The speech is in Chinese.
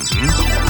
嗯。